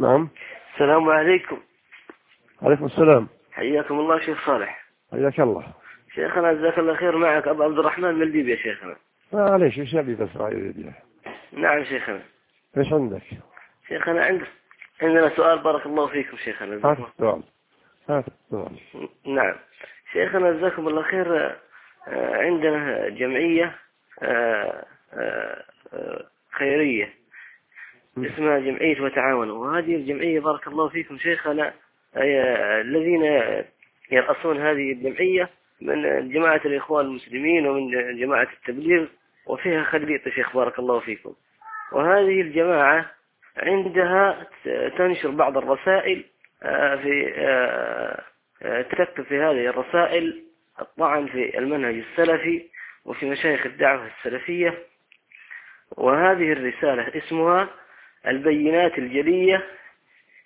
نعم. السلام عليكم. عليكم السلام. حياكم الله شيخ صالح. حياك الله. شيخنا جزاك الله خير معك. أبو عبد الرحمن من ليبيا شيخنا. معليش إيش ابي بس رايي نعم شيخنا. إيش عندك؟ شيخنا عند عندنا سؤال بارك الله فيكم شيخنا. هات السؤال. هات السؤال. نعم. شيخنا جزاكم الله خير. آه، عندنا جمعية آه، آه، خيرية. اسمها جمعية وتعاونوا. وهذه الجمعية بارك الله فيكم شيخنا الذين يرأسون هذه الجمعية من جماعة الإخوان المسلمين ومن جماعة التبليغ وفيها خليط شيخ بارك الله فيكم. وهذه الجماعة عندها تنشر بعض الرسائل آه، في آه، آه، تكتب في هذه الرسائل الطعن في المنهج السلفي وفي مشايخ الدعوة السلفية. وهذه الرسالة اسمها البينات الجلية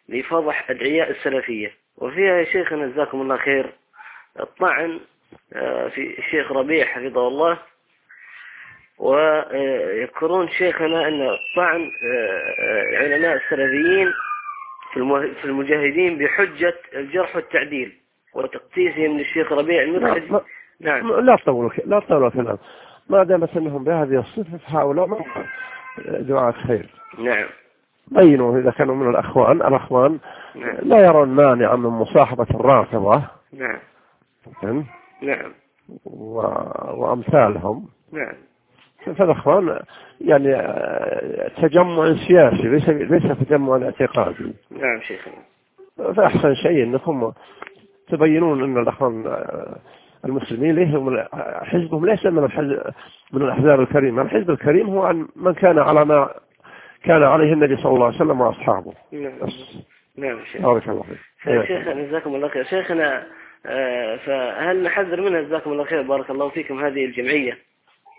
لفضح أدعياء السلفية. وفيها يا شيخنا جزاكم الله خير الطعن في الشيخ ربيع حفظه الله. ويذكرون شيخنا أن طعن آه، علماء السلفيين في المجاهدين بحجة الجرح والتعديل وتقتيسهم للشيخ ربيع المدخلي نعم. لا تطولوا لا تطولوا الكلام. ما دامت انهم بهذه الصفة فهؤلاء دعاة خير نعم. بينوا إذا كانوا من الأخوان. الأخوان نعم. لا يرون مانعا من مصاحبة الرافضة. نعم. نعم نعم. و... وأمثالهم. نعم. فالإخوان يعني تجمع سياسي ليس ليس تجمع اعتقادي. نعم شيخنا. فأحسن شيء أنكم تبينون أن الأخوان المسلمين ليس حزبهم ليس من الحزب من الأحزاب الكريمة. الحزب الكريم هو عن من كان على ما كان عليه النبي صلى الله عليه وسلم وأصحابه. نعم. نعم شيخ. بارك الله فيك. شيخنا جزاكم الله خير. شيخنا آه، فهل نحذر منها جزاكم الله خير. بارك الله فيكم. هذه الجمعية.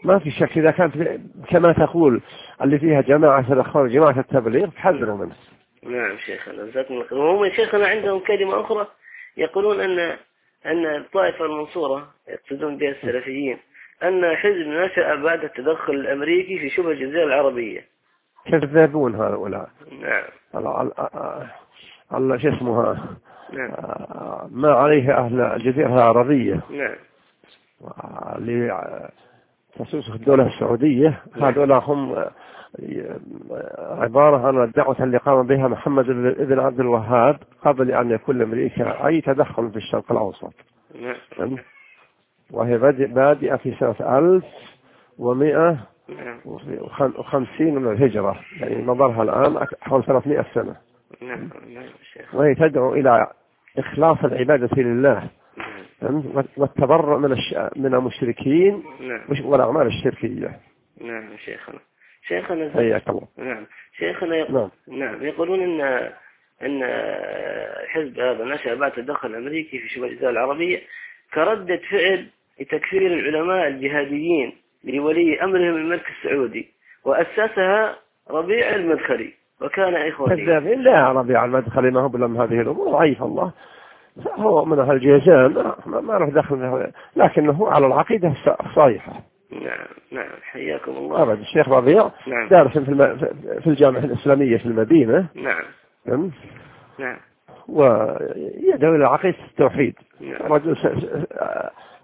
ما في شك. إذا كانت كما تقول اللي فيها جماعة الأخوان جماعة التبليغ تحذروا منه. نعم شيخنا جزاكم الله خير. وهم شيخنا عندهم كلمة أخرى. يقولون أن أن الطائفة المنصورة يقصدون بها السلفيين أن حزب نشأ بعد التدخل الأمريكي في شبه الجزيرة العربية. كذابون هؤلاء. نعم. الله شو اسمها نعم. ما عليه أهل الجزيرة العربية. نعم. خصوصا الدولة السعودية هذول هم عبارة عن الدعوة اللي قام بها محمد بن عبد الوهاب قبل أن يكون أمريكا أي تدخل في الشرق الأوسط. نعم. وهي بادئة في سنة 1150 من الهجرة. يعني نظرها الآن حول 300 سنة. نعم. وهي تدعو إلى إخلاص العبادة لله. والتبرع من الش... من المشركين نعم. والأعمال الشركية. نعم شيخنا. شيخنا حياك الله. نعم. شيخنا يقول نعم. نعم يقولون ان إن حزب هذا نشأ بعد التدخل الامريكي في شبه الجزيرة العربية كردة فعل لتكفير العلماء الجهاديين. لولي امرهم الملك السعودي وأسسها ربيع المدخلي وكان إخوتي. كذابين لا ربيع المدخلي ما هو بلا من هذه الأمور ضعيف الله. هو من أهل الجيزان ما له دخل لكنه على العقيدة الصحيحة. نعم نعم حياكم الله. أبدا الشيخ ربيع نعم. دارس في, الم... في الجامعة الإسلامية في المدينة. نعم. نعم نعم. ويدعو إلى عقيدة التوحيد. نعم. رجل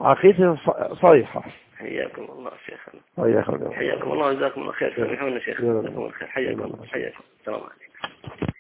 عقيدة صحيحة. حياكم الله شيخنا. حياكم الله. حياكم الله خير. سامحونا شيخ. جزاكم الله خير. حياكم الله حياكم السلام عليكم.